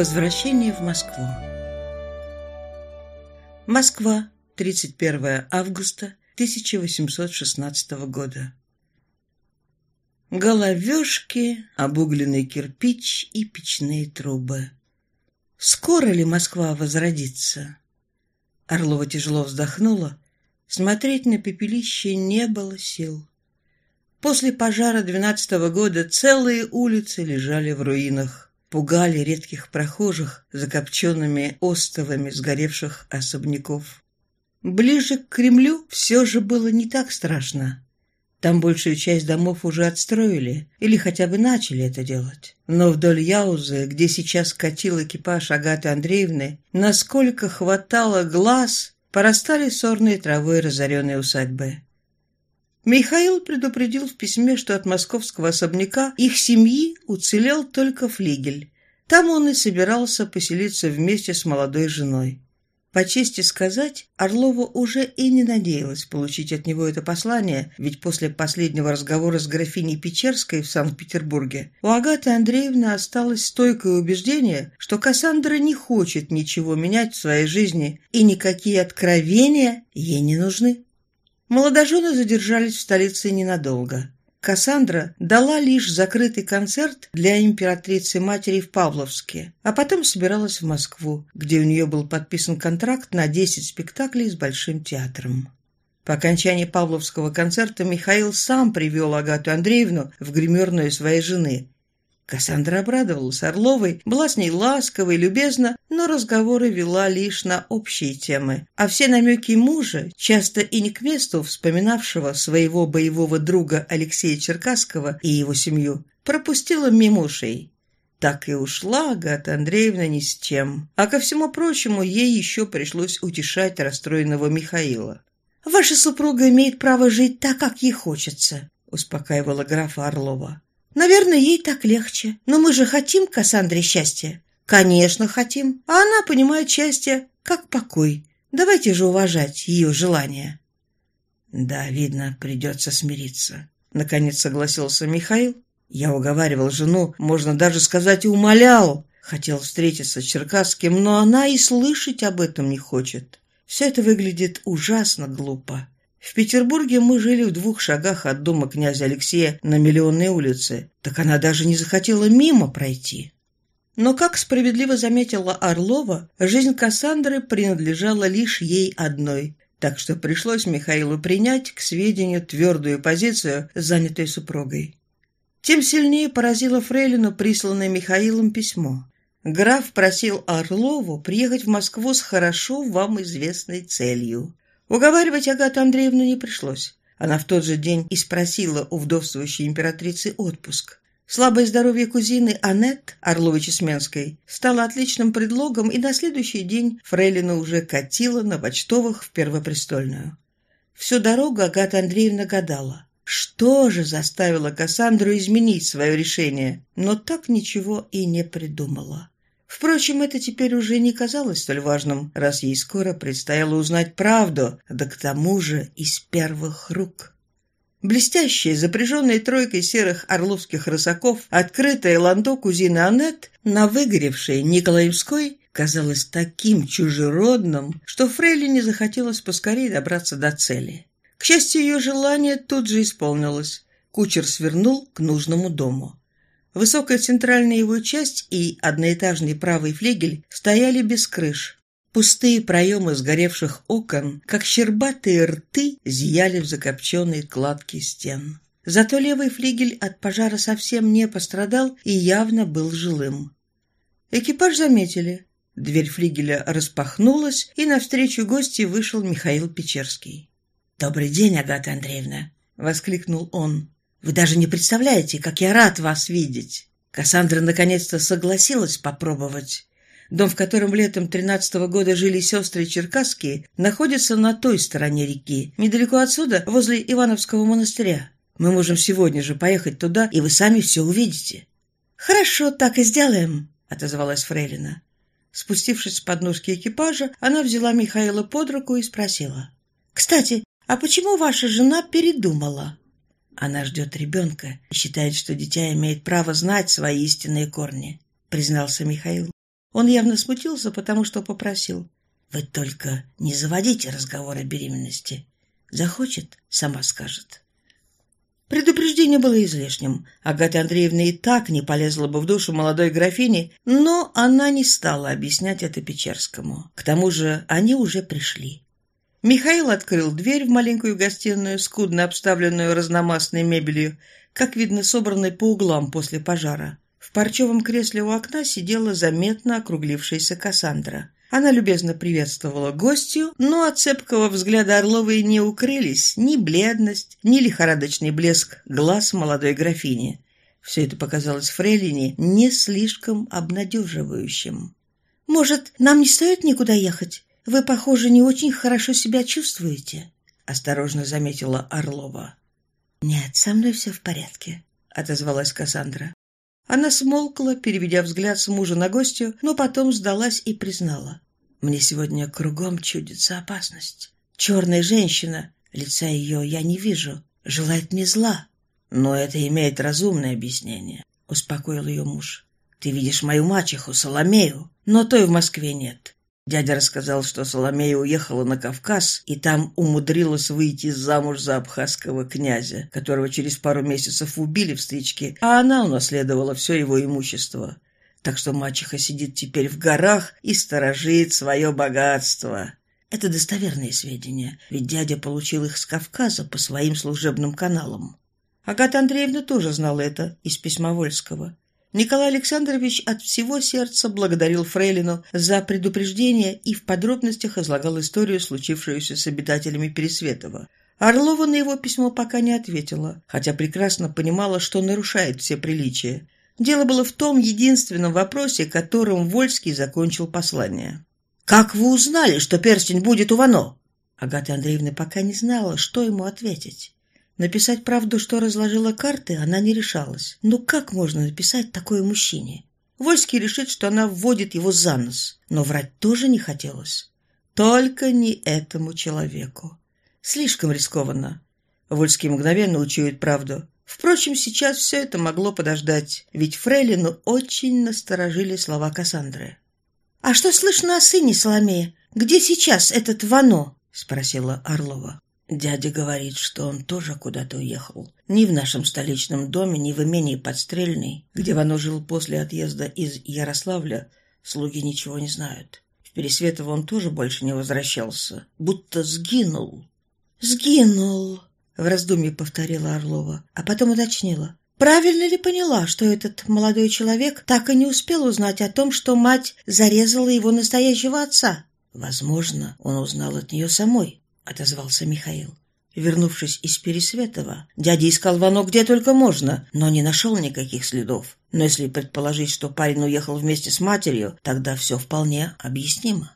Возвращение в Москву. Москва, 31 августа 1816 года. Головешки, обугленный кирпич и печные трубы. Скоро ли Москва возродится? Орлова тяжело вздохнула. Смотреть на пепелище не было сил. После пожара двенадцатого года целые улицы лежали в руинах пугали редких прохожих закопченными остовами сгоревших особняков. Ближе к Кремлю все же было не так страшно. Там большую часть домов уже отстроили или хотя бы начали это делать. Но вдоль Яузы, где сейчас катил экипаж Агаты Андреевны, насколько хватало глаз, порастали сорные травой разоренные усадьбы. Михаил предупредил в письме, что от московского особняка их семьи уцелел только флигель. Там он и собирался поселиться вместе с молодой женой. По чести сказать, Орлова уже и не надеялась получить от него это послание, ведь после последнего разговора с графиней Печерской в Санкт-Петербурге у Агаты Андреевны осталось стойкое убеждение, что Кассандра не хочет ничего менять в своей жизни, и никакие откровения ей не нужны. Молодожены задержались в столице ненадолго. Кассандра дала лишь закрытый концерт для императрицы-матери в Павловске, а потом собиралась в Москву, где у нее был подписан контракт на 10 спектаклей с Большим театром. По окончании Павловского концерта Михаил сам привел Агату Андреевну в гримерную своей жены, Кассандра обрадовалась Орловой, была с ней ласковой, любезна, но разговоры вела лишь на общие темы, а все намеки мужа, часто и не к месту вспоминавшего своего боевого друга Алексея Черкасского и его семью, пропустила мимо ушей. Так и ушла Агата Андреевна ни с чем. А ко всему прочему, ей еще пришлось утешать расстроенного Михаила. «Ваша супруга имеет право жить так, как ей хочется», — успокаивала графа Орлова. Наверное, ей так легче. Но мы же хотим Кассандре счастья. Конечно, хотим. А она понимает счастье как покой. Давайте же уважать ее желания. Да, видно, придется смириться. Наконец согласился Михаил. Я уговаривал жену, можно даже сказать, умолял. Хотел встретиться с Черкасским, но она и слышать об этом не хочет. Все это выглядит ужасно глупо. В Петербурге мы жили в двух шагах от дома князя Алексея на Миллионной улице, так она даже не захотела мимо пройти. Но, как справедливо заметила Орлова, жизнь Кассандры принадлежала лишь ей одной, так что пришлось Михаилу принять к сведению твердую позицию, занятой супругой. Тем сильнее поразило Фрейлину присланное Михаилом письмо. Граф просил Орлову приехать в Москву с хорошо вам известной целью. Уговаривать Агату Андреевну не пришлось. Она в тот же день и спросила у вдовствующей императрицы отпуск. Слабое здоровье кузины Аннет Орловой-Чесменской стало отличным предлогом, и на следующий день Фрейлина уже катила на почтовых в Первопрестольную. Всю дорогу Агата Андреевна гадала, что же заставило Кассандру изменить свое решение, но так ничего и не придумала. Впрочем, это теперь уже не казалось столь важным, раз ей скоро предстояло узнать правду, да к тому же из первых рук. Блестящая, запряженная тройкой серых орловских рысаков, открытая ландо кузины Аннет на выгоревшей Николаевской казалась таким чужеродным, что Фрейлине захотелось поскорее добраться до цели. К счастью, ее желание тут же исполнилось. Кучер свернул к нужному дому. Высокая центральная его часть и одноэтажный правый флигель стояли без крыш. Пустые проемы сгоревших окон, как щербатые рты, зияли в закопченной кладке стен. Зато левый флигель от пожара совсем не пострадал и явно был жилым. Экипаж заметили. Дверь флигеля распахнулась, и навстречу гости вышел Михаил Печерский. «Добрый день, Агата Андреевна!» — воскликнул он. Вы даже не представляете, как я рад вас видеть. Кассандра наконец-то согласилась попробовать. Дом, в котором летом тринадцатого года жили сестры Черкасские, находится на той стороне реки, недалеко отсюда, возле Ивановского монастыря. Мы можем сегодня же поехать туда, и вы сами все увидите». «Хорошо, так и сделаем», — отозвалась Фрейлина. Спустившись с подножки экипажа, она взяла Михаила под руку и спросила. «Кстати, а почему ваша жена передумала?» Она ждет ребенка и считает, что дитя имеет право знать свои истинные корни, признался Михаил. Он явно смутился, потому что попросил. «Вы только не заводите разговор о беременности. Захочет, сама скажет». Предупреждение было излишним. Агата Андреевна и так не полезла бы в душу молодой графини, но она не стала объяснять это Печерскому. К тому же они уже пришли. Михаил открыл дверь в маленькую гостиную, скудно обставленную разномастной мебелью, как видно, собранной по углам после пожара. В парчевом кресле у окна сидела заметно округлившаяся Кассандра. Она любезно приветствовала гостью, но от цепкого взгляда Орловой не укрылись ни бледность, ни лихорадочный блеск глаз молодой графини. Все это показалось Фрейлине не слишком обнадеживающим. «Может, нам не стоит никуда ехать? Вы, похоже, не очень хорошо себя чувствуете», — осторожно заметила Орлова. «Нет, со мной все в порядке», — отозвалась Кассандра. Она смолкла, переведя взгляд с мужа на гостью, но потом сдалась и признала. «Мне сегодня кругом чудится опасность. Черная женщина, лица ее я не вижу, желает мне зла. Но это имеет разумное объяснение», — успокоил ее муж. «Ты видишь мою мачеху, Соломею, но той в Москве нет. Дядя рассказал, что Соломея уехала на Кавказ и там умудрилась выйти замуж за абхазского князя, которого через пару месяцев убили в стычке, а она унаследовала все его имущество. Так что мачеха сидит теперь в горах и сторожит свое богатство. Это достоверные сведения, ведь дядя получил их с Кавказа по своим служебным каналам. Агата Андреевна тоже знала это из письма Вольского. Николай Александрович от всего сердца благодарил Фрейлину за предупреждение и в подробностях излагал историю, случившуюся с обитателями Пересветова. Орлова на его письмо пока не ответила, хотя прекрасно понимала, что нарушает все приличия. Дело было в том единственном вопросе, которым Вольский закончил послание. «Как вы узнали, что перстень будет у Вано?» Агата Андреевна пока не знала, что ему ответить. Написать правду, что разложила карты, она не решалась. Ну как можно написать такое мужчине? Вольский решит, что она вводит его за нос, но врать тоже не хотелось. Только не этому человеку. Слишком рискованно. Вольский мгновенно учует правду. Впрочем, сейчас все это могло подождать, ведь Фрейлину очень насторожили слова Кассандры. «А что слышно о сыне Соломея? Где сейчас этот Вано?» — спросила Орлова. Дядя говорит, что он тоже куда-то уехал. Ни в нашем столичном доме, ни в имении Подстрельной, где Вано жил после отъезда из Ярославля, слуги ничего не знают. В Пересветово он тоже больше не возвращался. Будто сгинул. «Сгинул», — в раздумье повторила Орлова, а потом уточнила. Правильно ли поняла, что этот молодой человек так и не успел узнать о том, что мать зарезала его настоящего отца? Возможно, он узнал от нее самой. — отозвался Михаил. Вернувшись из Пересветова, дядя искал Вано где только можно, но не нашел никаких следов. Но если предположить, что парень уехал вместе с матерью, тогда все вполне объяснимо.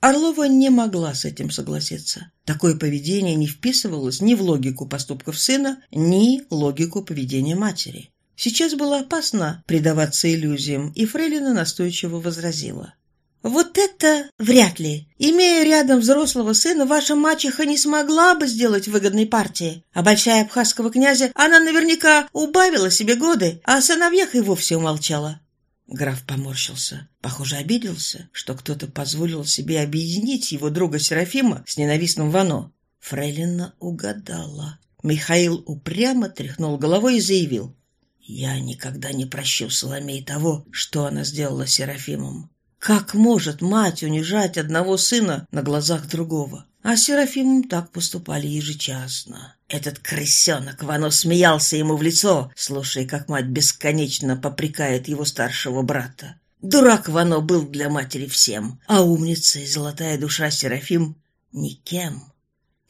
Орлова не могла с этим согласиться. Такое поведение не вписывалось ни в логику поступков сына, ни логику поведения матери. Сейчас было опасно предаваться иллюзиям, и Фрейлина настойчиво возразила. «Вот это вряд ли. Имея рядом взрослого сына, ваша мачеха не смогла бы сделать выгодной партии. А большая абхазского князя, она наверняка убавила себе годы, а о сыновьях и вовсе умолчала». Граф поморщился. Похоже, обиделся, что кто-то позволил себе объединить его друга Серафима с ненавистным Вано. Фрейлина угадала. Михаил упрямо тряхнул головой и заявил. «Я никогда не прощу Соломей того, что она сделала Серафимом. Как может мать унижать одного сына на глазах другого? А с Серафимом так поступали ежечасно. Этот крысенок Вано смеялся ему в лицо, слушая, как мать бесконечно попрекает его старшего брата. Дурак Вано был для матери всем, а умница и золотая душа Серафим — никем.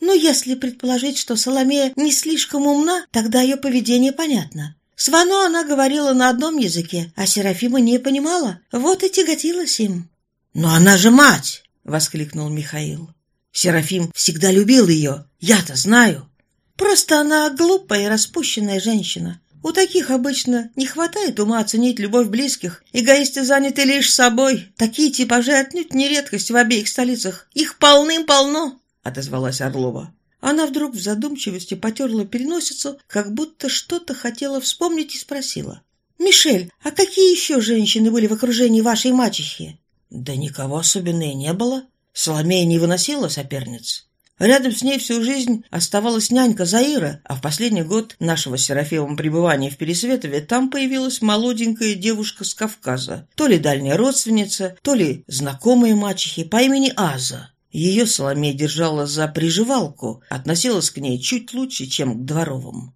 Но если предположить, что Соломея не слишком умна, тогда ее поведение понятно. С Вано она говорила на одном языке, а Серафима не понимала, вот и тяготилась им. «Но она же мать!» — воскликнул Михаил. «Серафим всегда любил ее, я-то знаю. Просто она глупая и распущенная женщина. У таких обычно не хватает ума оценить любовь близких. Эгоисты заняты лишь собой. Такие типажи отнюдь не редкость в обеих столицах. Их полным-полно!» — отозвалась Орлова. Она вдруг в задумчивости потерла переносицу, как будто что-то хотела вспомнить и спросила. «Мишель, а какие еще женщины были в окружении вашей мачехи?» «Да никого особенно и не было. Соломея не выносила соперниц. Рядом с ней всю жизнь оставалась нянька Заира, а в последний год нашего с Серафимом пребывания в Пересветове там появилась молоденькая девушка с Кавказа, то ли дальняя родственница, то ли знакомая мачехи по имени Аза. Ее Соломея держала за приживалку, относилась к ней чуть лучше, чем к дворовым.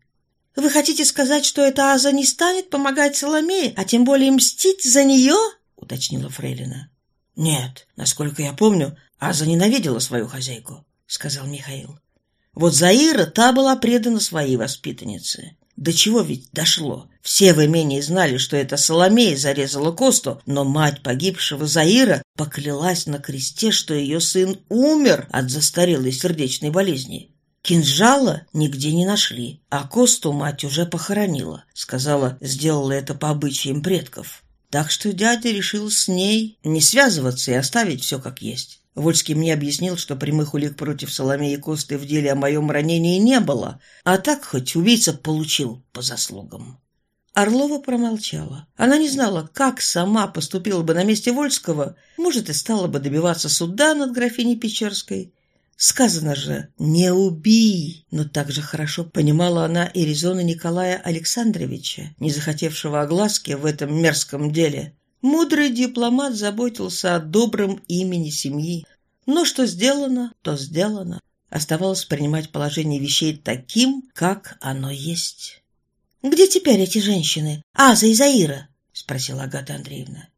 «Вы хотите сказать, что эта Аза не станет помогать Соломее, а тем более мстить за нее?» — уточнила Фрейлина. «Нет, насколько я помню, Аза ненавидела свою хозяйку. — сказал Михаил. Вот Заира та была предана своей воспитаннице. До чего ведь дошло? Все в имении знали, что это Соломея зарезала Косту, но мать погибшего Заира поклялась на кресте, что ее сын умер от застарелой сердечной болезни. Кинжала нигде не нашли, а Косту мать уже похоронила. Сказала, сделала это по обычаям предков. Так что дядя решил с ней не связываться и оставить все как есть. Вольский мне объяснил, что прямых улик против Соломеи Косты в деле о моем ранении не было, а так хоть убийца получил по заслугам. Орлова промолчала. Она не знала, как сама поступила бы на месте Вольского, может, и стала бы добиваться суда над графиней Печерской. Сказано же «не убий», но также хорошо понимала она и резоны Николая Александровича, не захотевшего огласки в этом мерзком деле. Мудрый дипломат заботился о добром имени семьи. Но что сделано, то сделано. Оставалось принимать положение вещей таким, как оно есть. «Где теперь эти женщины? Аза и Заира?» — спросила Агата Андреевна.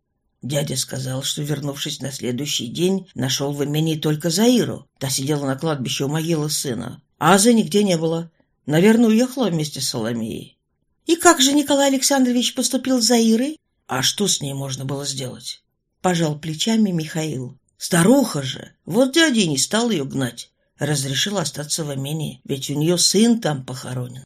Дядя сказал, что, вернувшись на следующий день, нашел в имении только Заиру. Та сидела на кладбище у могилы сына. Азы нигде не было. Наверное, уехала вместе с Соломеей. «И как же Николай Александрович поступил с Заирой?» А что с ней можно было сделать? Пожал плечами Михаил. Старуха же! Вот дядя не стал ее гнать. Разрешил остаться в имении, ведь у нее сын там похоронен.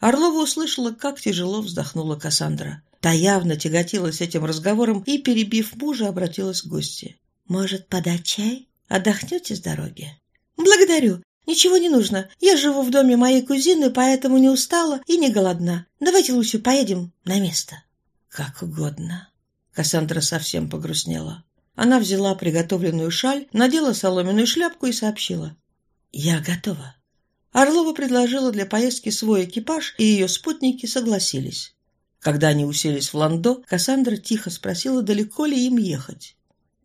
Орлова услышала, как тяжело вздохнула Кассандра. Та явно тяготилась этим разговором и, перебив мужа, обратилась к гости. «Может, подать чай? Отдохнете с дороги?» «Благодарю. Ничего не нужно. Я живу в доме моей кузины, поэтому не устала и не голодна. Давайте лучше поедем на место». «Как угодно». Кассандра совсем погрустнела. Она взяла приготовленную шаль, надела соломенную шляпку и сообщила. «Я готова». Орлова предложила для поездки свой экипаж, и ее спутники согласились. Когда они уселись в ландо, Кассандра тихо спросила, далеко ли им ехать.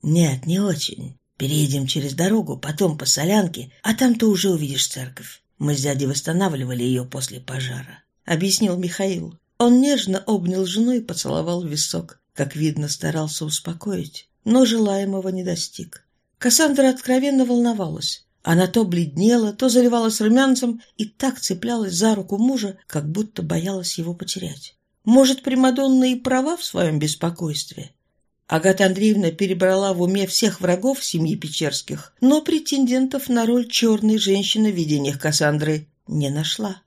«Нет, не очень. Переедем через дорогу, потом по солянке, а там ты уже увидишь церковь. Мы с дядей восстанавливали ее после пожара», — объяснил Михаил. Он нежно обнял жену и поцеловал висок. Как видно, старался успокоить, но желаемого не достиг. Кассандра откровенно волновалась. Она то бледнела, то заливалась румянцем и так цеплялась за руку мужа, как будто боялась его потерять. Может, Примадонна и права в своем беспокойстве? Агата Андреевна перебрала в уме всех врагов семьи Печерских, но претендентов на роль черной женщины в видениях Кассандры не нашла.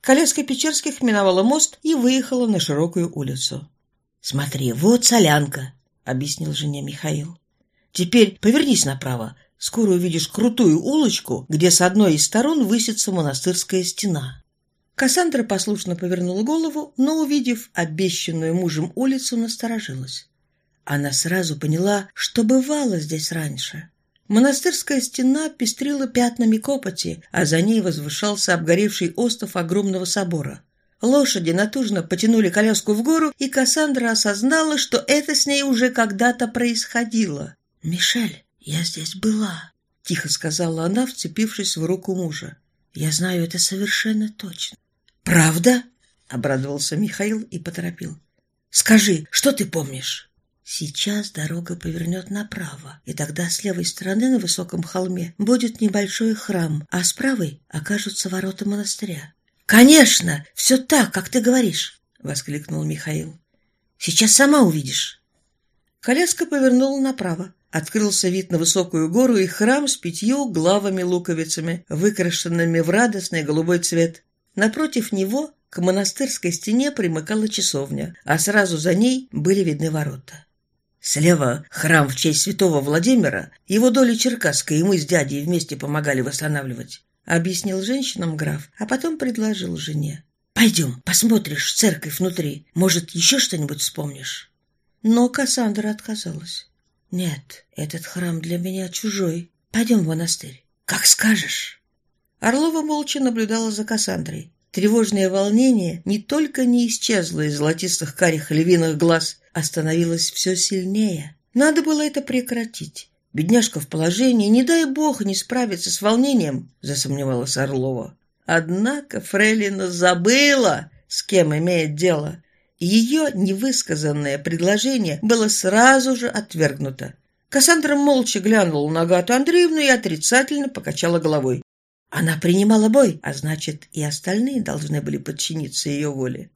Коляска Печерских миновала мост и выехала на широкую улицу. «Смотри, вот солянка», — объяснил жене Михаил. «Теперь повернись направо. Скоро увидишь крутую улочку, где с одной из сторон высится монастырская стена». Кассандра послушно повернула голову, но, увидев обещанную мужем улицу, насторожилась. Она сразу поняла, что бывало здесь раньше. Монастырская стена пестрила пятнами копоти, а за ней возвышался обгоревший остов огромного собора. Лошади натужно потянули коляску в гору, и Кассандра осознала, что это с ней уже когда-то происходило. «Мишель, я здесь была», — тихо сказала она, вцепившись в руку мужа. «Я знаю это совершенно точно». «Правда?» — обрадовался Михаил и поторопил. «Скажи, что ты помнишь?» Сейчас дорога повернет направо, и тогда с левой стороны на высоком холме будет небольшой храм, а с правой окажутся ворота монастыря. «Конечно! Все так, как ты говоришь!» — воскликнул Михаил. «Сейчас сама увидишь!» Коляска повернула направо. Открылся вид на высокую гору и храм с пятью главами-луковицами, выкрашенными в радостный голубой цвет. Напротив него к монастырской стене примыкала часовня, а сразу за ней были видны ворота. Слева храм в честь святого Владимира, его доли Черкасской, и мы с дядей вместе помогали восстанавливать. Объяснил женщинам граф, а потом предложил жене. Пойдем, посмотришь церковь внутри. Может, еще что-нибудь вспомнишь?» Но Кассандра отказалась. «Нет, этот храм для меня чужой. Пойдем в монастырь». «Как скажешь». Орлова молча наблюдала за Кассандрой. Тревожное волнение не только не исчезло из золотистых карих львиных глаз, а становилось все сильнее. Надо было это прекратить. Бедняжка в положении, не дай бог, не справится с волнением, засомневалась Орлова. Однако Фрейлина забыла, с кем имеет дело. Ее невысказанное предложение было сразу же отвергнуто. Кассандра молча глянула на Агату Андреевну и отрицательно покачала головой. Она принимала бой, а значит, и остальные должны были подчиниться ее воле.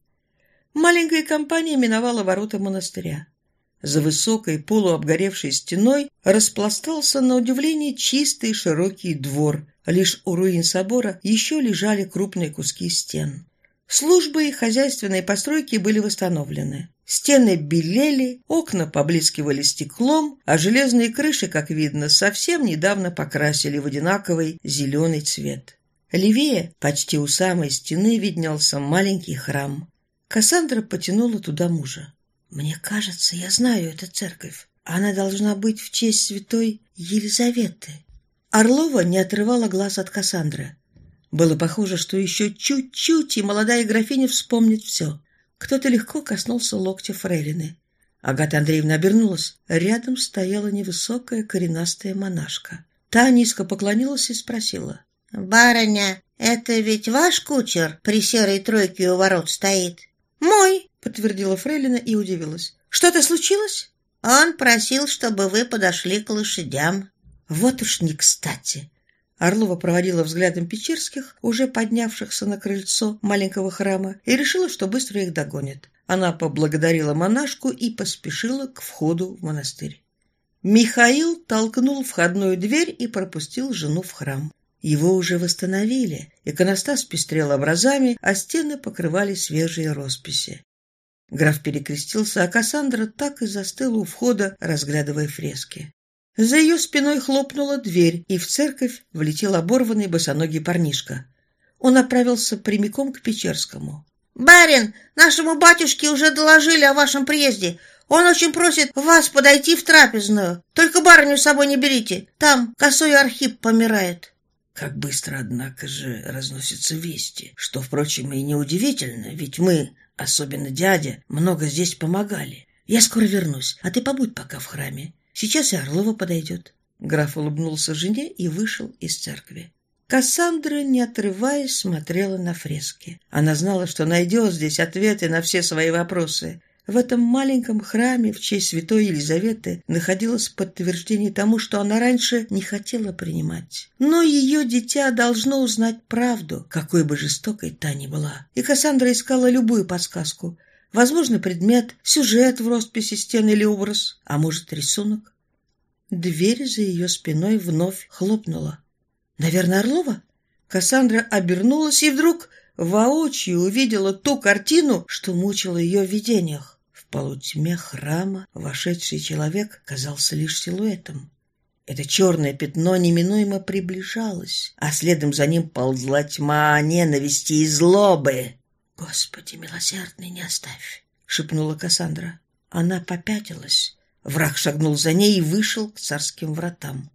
Маленькая компания миновала ворота монастыря. За высокой полуобгоревшей стеной распластался на удивление чистый широкий двор. Лишь у руин собора еще лежали крупные куски стен. Службы и хозяйственные постройки были восстановлены. Стены белели, окна поблескивали стеклом, а железные крыши, как видно, совсем недавно покрасили в одинаковый зеленый цвет. Левее, почти у самой стены, виднелся маленький храм. Кассандра потянула туда мужа. «Мне кажется, я знаю эту церковь. Она должна быть в честь святой Елизаветы». Орлова не отрывала глаз от Кассандры. Было похоже, что еще чуть-чуть, и молодая графиня вспомнит все. Кто-то легко коснулся локтя фрейлины. Агата Андреевна обернулась. Рядом стояла невысокая коренастая монашка. Та низко поклонилась и спросила. «Барыня, это ведь ваш кучер при серой тройке у ворот стоит?» «Мой», — подтвердила фрейлина и удивилась. «Что-то случилось?» «Он просил, чтобы вы подошли к лошадям». «Вот уж не кстати. Орлова проводила взглядом Печерских, уже поднявшихся на крыльцо маленького храма, и решила, что быстро их догонит. Она поблагодарила монашку и поспешила к входу в монастырь. Михаил толкнул входную дверь и пропустил жену в храм. Его уже восстановили, иконостас пестрел образами, а стены покрывали свежие росписи. Граф перекрестился, а Кассандра так и застыла у входа, разглядывая фрески. За ее спиной хлопнула дверь, и в церковь влетел оборванный босоногий парнишка. Он отправился прямиком к Печерскому. «Барин, нашему батюшке уже доложили о вашем приезде. Он очень просит вас подойти в трапезную. Только барыню с собой не берите. Там косой Архип помирает». Как быстро, однако же, разносятся вести, что, впрочем, и неудивительно, ведь мы, особенно дядя, много здесь помогали. Я скоро вернусь, а ты побудь пока в храме. Сейчас и Орлова подойдет. Граф улыбнулся жене и вышел из церкви. Кассандра, не отрываясь, смотрела на фрески. Она знала, что найдет здесь ответы на все свои вопросы. В этом маленьком храме в честь святой Елизаветы находилось подтверждение тому, что она раньше не хотела принимать. Но ее дитя должно узнать правду, какой бы жестокой та ни была. И Кассандра искала любую подсказку – Возможно, предмет, сюжет в росписи стен или образ, а может, рисунок. Дверь за ее спиной вновь хлопнула. «Наверное, Орлова?» Кассандра обернулась и вдруг воочию увидела ту картину, что мучила ее в видениях. В полутьме храма вошедший человек казался лишь силуэтом. Это черное пятно неминуемо приближалось, а следом за ним ползла тьма ненависти и злобы. «Господи, милосердный, не оставь!» — шепнула Кассандра. Она попятилась. Враг шагнул за ней и вышел к царским вратам.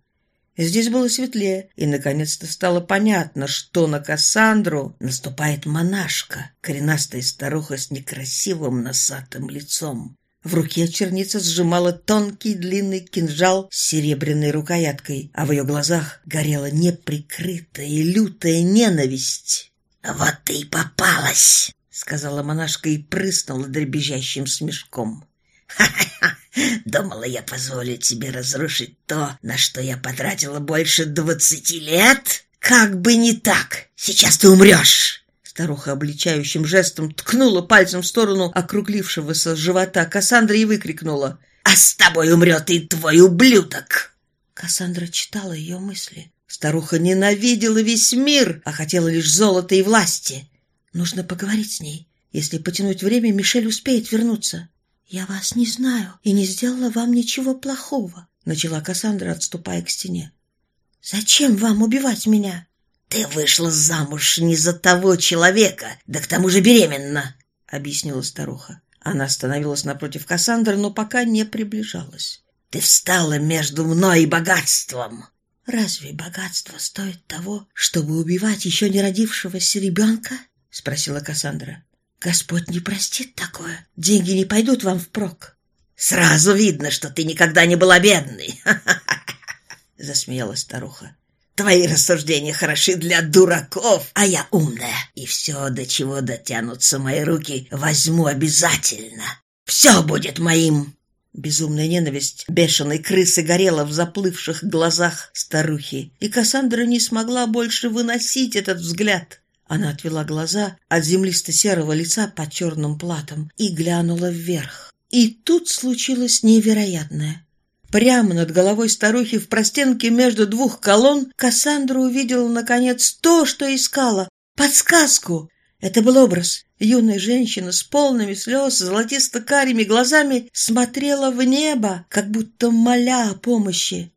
Здесь было светлее, и наконец-то стало понятно, что на Кассандру наступает монашка, коренастая старуха с некрасивым носатым лицом. В руке черница сжимала тонкий длинный кинжал с серебряной рукояткой, а в ее глазах горела неприкрытая лютая ненависть. «Вот ты и попалась!» сказала монашка и прыснула дребезжащим смешком. «Ха-ха-ха! Думала, я позволю тебе разрушить то, на что я потратила больше двадцати лет? Как бы не так! Сейчас ты умрешь!» Старуха обличающим жестом ткнула пальцем в сторону округлившегося живота Кассандры и выкрикнула. «А с тобой умрет и твой ублюдок!» Кассандра читала ее мысли. Старуха ненавидела весь мир, а хотела лишь золота и власти. Нужно поговорить с ней. Если потянуть время, Мишель успеет вернуться. «Я вас не знаю и не сделала вам ничего плохого», — начала Кассандра, отступая к стене. «Зачем вам убивать меня?» «Ты вышла замуж не за того человека, да к тому же беременна», — объяснила старуха. Она остановилась напротив Кассандры, но пока не приближалась. «Ты встала между мной и богатством!» «Разве богатство стоит того, чтобы убивать еще не родившегося ребенка?» — спросила Кассандра. «Господь не простит такое. Деньги не пойдут вам впрок». «Сразу видно, что ты никогда не была бедной!» — засмеялась старуха. Твои рассуждения хороши для дураков, а я умная. И все, до чего дотянутся мои руки, возьму обязательно. Все будет моим. Безумная ненависть бешеной крысы горела в заплывших глазах старухи, и Кассандра не смогла больше выносить этот взгляд. Она отвела глаза от землисто-серого лица под черным платом и глянула вверх. И тут случилось невероятное. Прямо над головой старухи в простенке между двух колонн Кассандра увидела, наконец, то, что искала — подсказку. Это был образ. Юная женщина с полными слез, золотисто-карими глазами смотрела в небо, как будто моля о помощи.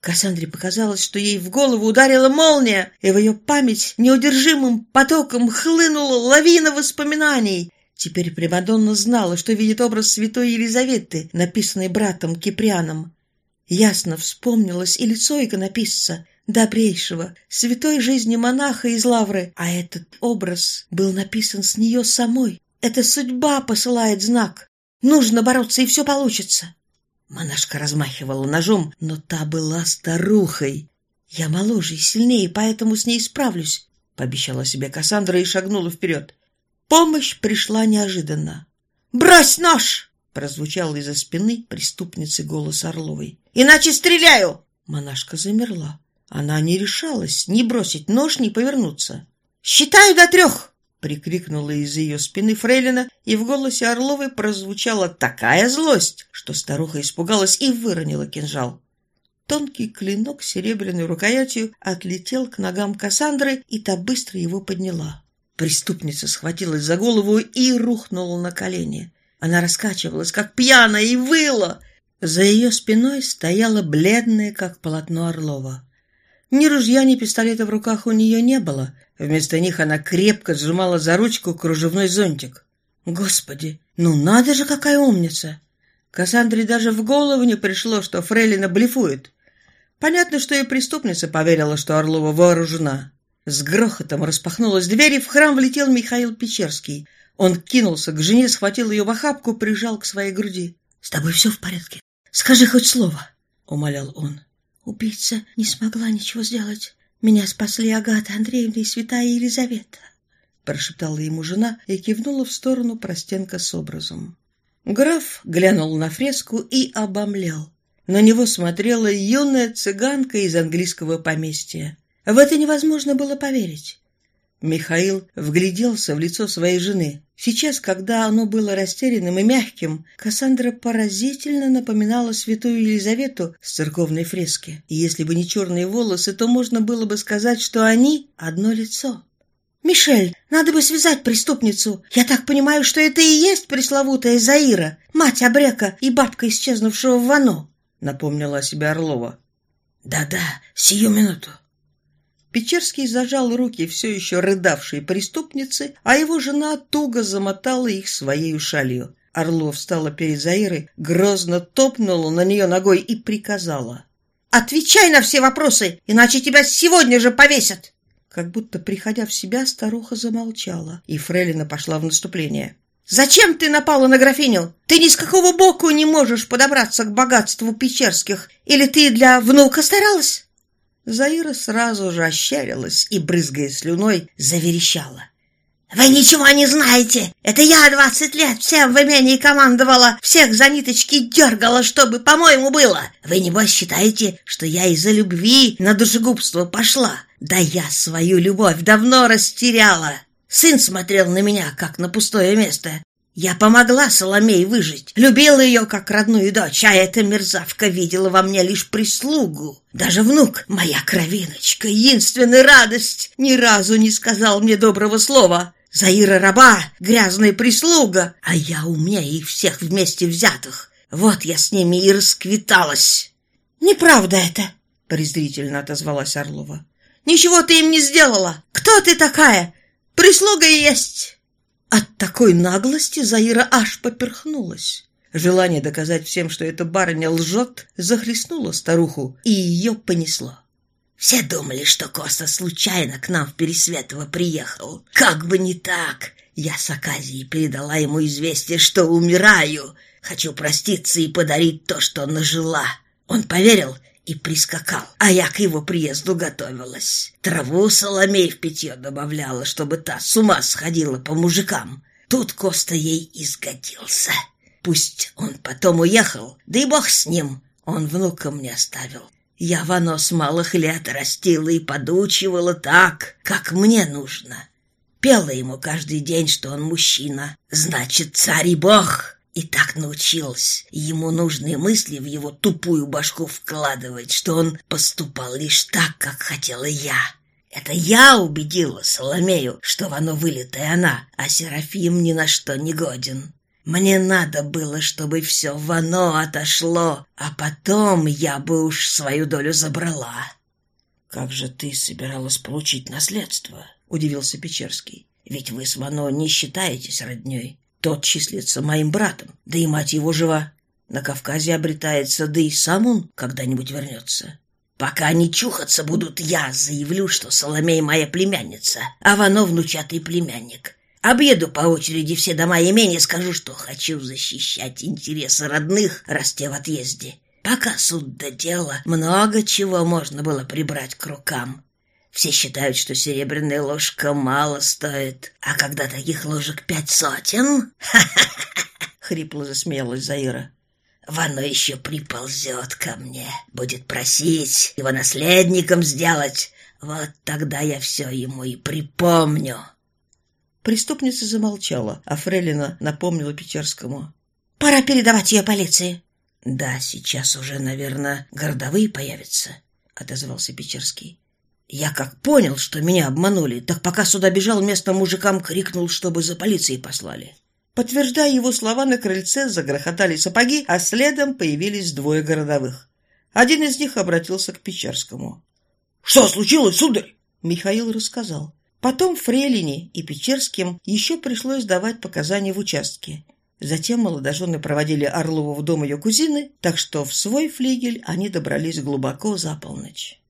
Кассандре показалось, что ей в голову ударила молния, и в ее память неудержимым потоком хлынула лавина воспоминаний. Теперь Примадонна знала, что видит образ святой Елизаветы, написанный братом Киприаном. Ясно вспомнилось и лицо иконописца, добрейшего, святой жизни монаха из Лавры, а этот образ был написан с нее самой. Это судьба посылает знак. Нужно бороться, и все получится. Монашка размахивала ножом, но та была старухой. Я моложе и сильнее, поэтому с ней справлюсь, — пообещала себе Кассандра и шагнула вперед. Помощь пришла неожиданно. «Брось нож!» — прозвучал из-за спины преступницы голос Орловой. Иначе стреляю!» Монашка замерла. Она не решалась ни бросить нож, ни повернуться. «Считаю до трех!» — прикрикнула из ее спины Фрейлина, и в голосе Орловой прозвучала такая злость, что старуха испугалась и выронила кинжал. Тонкий клинок с серебряной рукоятью отлетел к ногам Кассандры, и та быстро его подняла. Преступница схватилась за голову и рухнула на колени. Она раскачивалась, как пьяная, и выла — за ее спиной стояла бледная, как полотно Орлова. Ни ружья, ни пистолета в руках у нее не было. Вместо них она крепко сжимала за ручку кружевной зонтик. Господи, ну надо же, какая умница! Кассандре даже в голову не пришло, что Фрейлина блефует. Понятно, что и преступница поверила, что Орлова вооружена. С грохотом распахнулась дверь, и в храм влетел Михаил Печерский. Он кинулся к жене, схватил ее в охапку, прижал к своей груди. «С тобой все в порядке?» Скажи хоть слово, — умолял он. Убийца не смогла ничего сделать. Меня спасли Агата Андреевна и святая Елизавета, — прошептала ему жена и кивнула в сторону простенка с образом. Граф глянул на фреску и обомлел. На него смотрела юная цыганка из английского поместья. В это невозможно было поверить. Михаил вгляделся в лицо своей жены. Сейчас, когда оно было растерянным и мягким, Кассандра поразительно напоминала святую Елизавету с церковной фрески. И если бы не черные волосы, то можно было бы сказать, что они — одно лицо. «Мишель, надо бы связать преступницу. Я так понимаю, что это и есть пресловутая Заира, мать Абрека и бабка исчезнувшего в Вано», — напомнила о себе Орлова. «Да-да, сию минуту», Печерский зажал руки все еще рыдавшей преступницы, а его жена туго замотала их своей шалью. Орлов встала перед Заирой, грозно топнула на нее ногой и приказала. «Отвечай на все вопросы, иначе тебя сегодня же повесят!» Как будто, приходя в себя, старуха замолчала, и Фрелина пошла в наступление. «Зачем ты напала на графиню? Ты ни с какого боку не можешь подобраться к богатству Печерских. Или ты для внука старалась?» Заира сразу же ощерилась и, брызгая слюной, заверещала. «Вы ничего не знаете! Это я двадцать лет всем в имении командовала, всех за ниточки дергала, чтобы, по-моему, было! Вы, небось, считаете, что я из-за любви на душегубство пошла? Да я свою любовь давно растеряла! Сын смотрел на меня, как на пустое место, я помогла Соломей выжить, любила ее как родную дочь, а эта мерзавка видела во мне лишь прислугу. Даже внук, моя кровиночка, единственная радость, ни разу не сказал мне доброго слова. Заира раба, грязная прислуга, а я умнее их всех вместе взятых. Вот я с ними и расквиталась. «Неправда это!» — презрительно отозвалась Орлова. Ничего ты им не сделала! Кто ты такая? Прислуга есть!» От такой наглости Заира аж поперхнулась. Желание доказать всем, что эта барыня лжет, захлестнуло старуху, и ее понесло. Все думали, что Коста случайно к нам в Пересветово приехал. Как бы не так. Я с Аказией передала ему известие, что умираю. Хочу проститься и подарить то, что нажила. Он поверил и прискакал, а я к его приезду готовилась. Траву Соломей в питье добавляла, чтобы та с ума сходила по мужикам. Тут Коста ей изгодился. Пусть он потом уехал, да и бог с ним, он внука мне оставил. Я Вано с малых лет растила и подучивала так, как мне нужно. Пела ему каждый день, что он мужчина, значит, царь и бог. И так научилась ему нужные мысли в его тупую башку вкладывать, что он поступал лишь так, как хотела я. Это я убедила Соломею, что Вано вылитая она, а Серафим ни на что не годен. Мне надо было, чтобы все в оно отошло, а потом я бы уж свою долю забрала. — Как же ты собиралась получить наследство? — удивился Печерский. — Ведь вы с Вано не считаетесь родней. Тот числится моим братом, да и мать его жива. На Кавказе обретается, да и сам он когда-нибудь вернется. Пока они чухаться будут, я заявлю, что Соломей моя племянница, а Вано внучатый племянник. Объеду по очереди все дома имения, скажу, что хочу защищать интересы родных, раз те в отъезде. Пока суд до дела, много чего можно было прибрать к рукам. Все считают, что серебряная ложка мало стоит, а когда таких ложек пять сотен... Хрипло засмеялась Заира. Вано еще приползет ко мне, будет просить его наследником сделать. Вот тогда я все ему и припомню. Преступница замолчала, а Фрелина напомнила Печерскому. «Пора передавать ее полиции». «Да, сейчас уже, наверное, городовые появятся», — отозвался Печерский. «Я как понял, что меня обманули, так пока сюда бежал, местным мужикам крикнул, чтобы за полицией послали». Подтверждая его слова, на крыльце загрохотали сапоги, а следом появились двое городовых. Один из них обратился к Печерскому. «Что случилось, сударь?» Михаил рассказал. Потом Фрелине и Печерским еще пришлось давать показания в участке. Затем молодожены проводили Орлову в дом ее кузины, так что в свой флигель они добрались глубоко за полночь.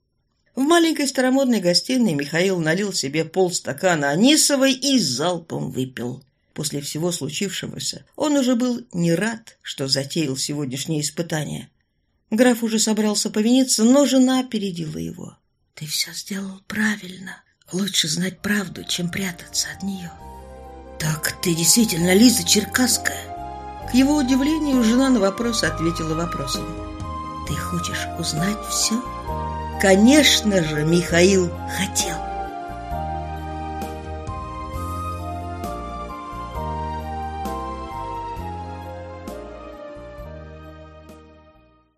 В маленькой старомодной гостиной Михаил налил себе полстакана анисовой и залпом выпил. После всего случившегося он уже был не рад, что затеял сегодняшнее испытание. Граф уже собрался повиниться, но жена опередила его. «Ты все сделал правильно», Лучше знать правду, чем прятаться от нее. Так ты действительно Лиза Черкасская? К его удивлению, жена на вопрос ответила вопросом. Ты хочешь узнать все? Конечно же, Михаил хотел.